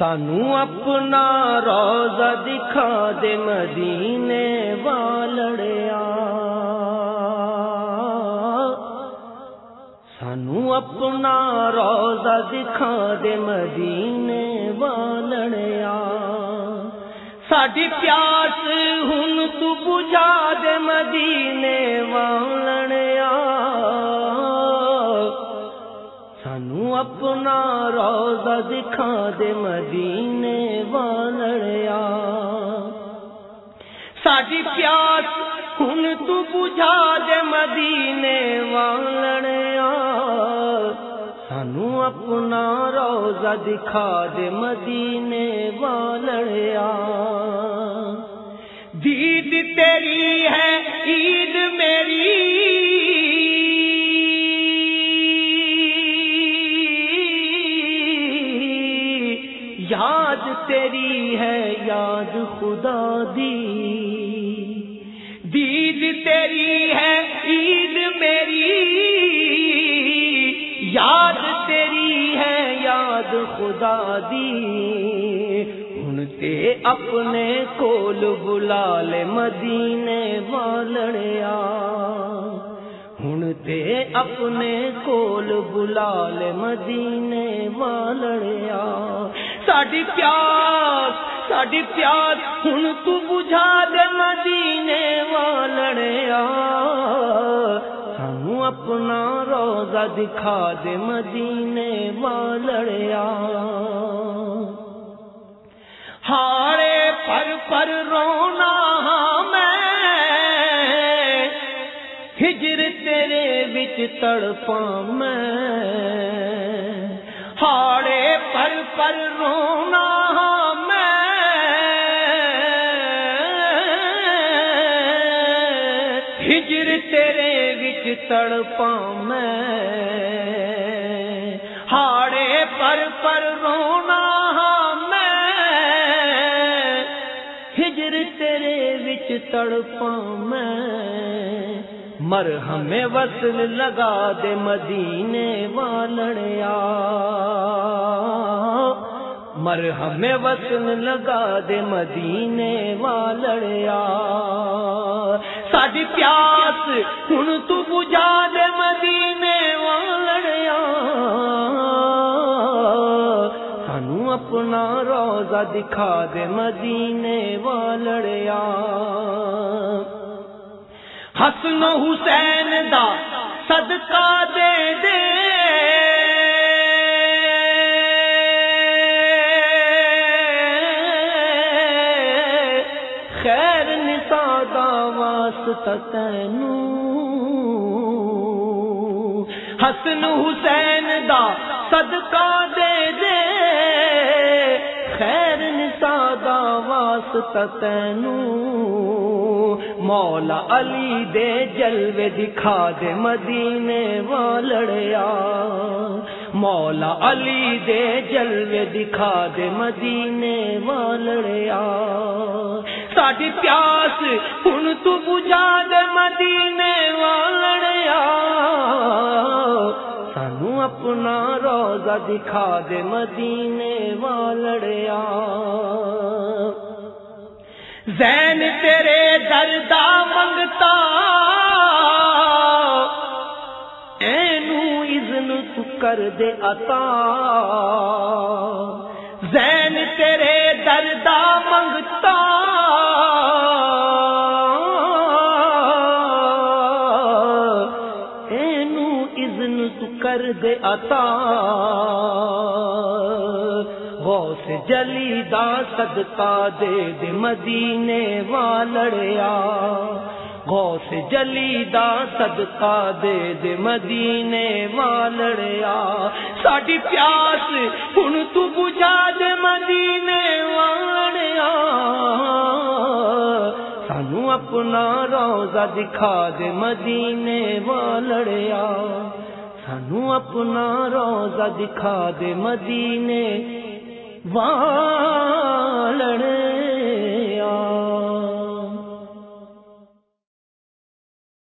سانو اپنا روزہ دکھا دے مدینے والڑیا۔ سانو اپنا روزہ دکھا دے مدینے والڑیا۔ ساڈی پیاس ہن تو بجا دے مدینے والڑیا۔ سانو اپنا روزہ دکھا دے مدینے والڑیا۔ ساڈی پیاس ہن تو بجھا دے مدینے والڑیا۔ سانو اپنا روزہ دکھا دے مدینے والڑیا۔ دید تیری ہے عید میری۔ تیری ہے یاد خدا دی۔ دید تیری ہے عید میری۔ یاد تیری ہے یاد خدا دی۔ ہن تے اپنے کول بلا لے مدینے والڑیا ہن تے اپنے کول بلا لے مدینے والڑیا ساڈی پیاس ساڈی پیاس ہن تو بجھا دے مدینے والڑیا سانو اپنا روزہ دکھا دے مدینے والڑیا ہارے پر پر رونا میں ہجر تیرے بچ تڑپا میں پر رونا میں۔ ہجر تیرے بچ تڑپا میں۔ ہاڑے پر پر رونا میں۔ ہجر تیرے بچ تڑپا میں۔ مر ہمیں وصل لگا دے مدینے والڑیا۔ مر ہمیں لگا دے مدینے والڑیا ساڈی پیاس ہن تو بجا دے مدینے والڑیا سانو اپنا روزہ دکھا دے مدینے والڑیا حسن حسین دا صدقہ دے دے واسطہ تینو۔ حسن حسین دا صدقہ دے دے۔ خیر نسا دا واسطہ تینو۔ مولا علی دے جلوے دکھا دے مدینے والڑیا۔ مولا علی دے جلوے دکھا دے مدینے والڑیا۔ ساڈی پیاس ہن تو بجا دے مدینے والڑیا۔ سانو اپنا روزہ دکھا دے مدینے والڑیا۔ زین تیرے دردا منگتا، اینو اذن تو کر دے عطا۔ زین تیرے دردا منگتا۔ اینو اذن تو کر دے عطا۔ جلی دا صدقہ دے دے مدینے والڑیا۔ غوث جلی دا صدقہ دے دے مدینے والڑیا۔ ساڈی پیاس ہن تو بجھا دے مدینے والڑیا۔ سانو اپنا روزہ دکھا دے مدینے والڑیا۔ سانو اپنا روزہ دکھا دے مدینے والڑ